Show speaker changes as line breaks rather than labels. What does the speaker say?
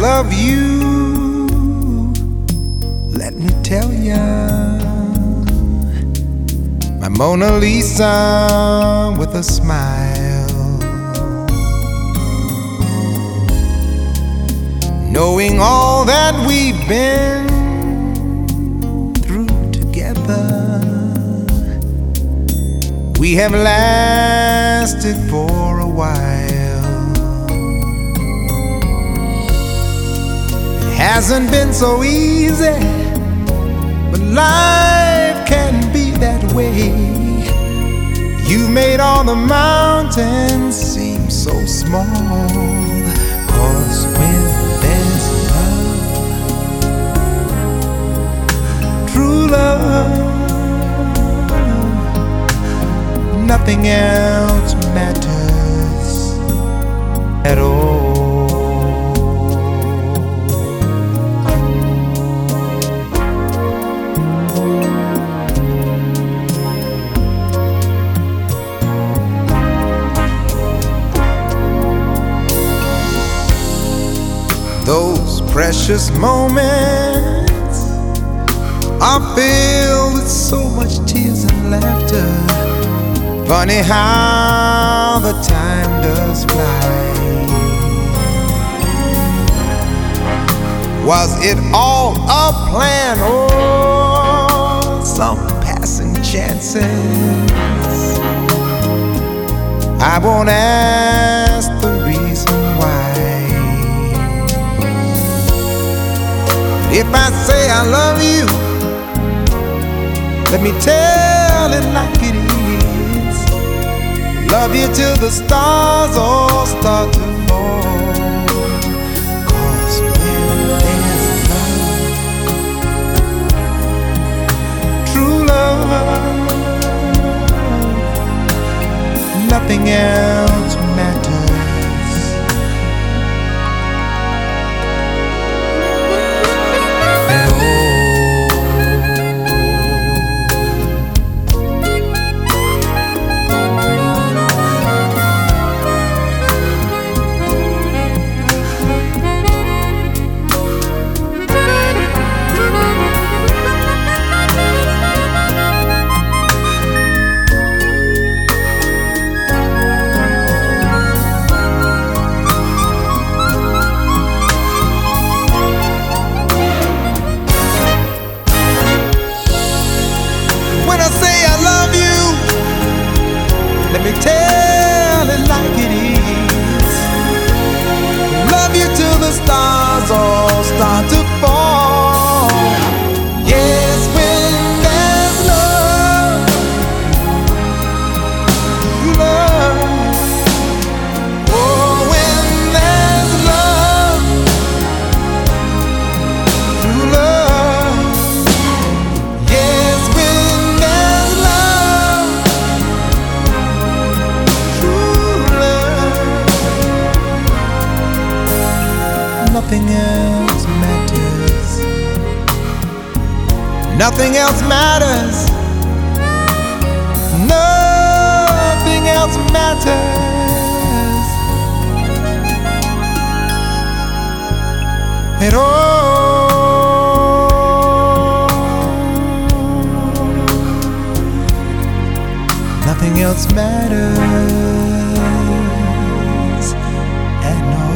love you, let me tell ya. My Mona Lisa with a smile. Knowing all that we've been through together, we have lasted for a while. Hasn't been so easy, but life can be that way. You made all the mountains seem so small. Cause when there's love, true love, nothing else matters at all. Those precious moments are filled with so much tears and laughter. Funny how the time does fly. Was it all a plan or some passing chances? I won't ask the If I say I love you, let me tell it like it is. Love you till the stars all start to fall. Cause when there's love, true love, nothing else let me tell it like it is. Love you till the stars all start to nothing else matters. Nothing else matters. Nothing else matters. At all. Nothing else matters at all.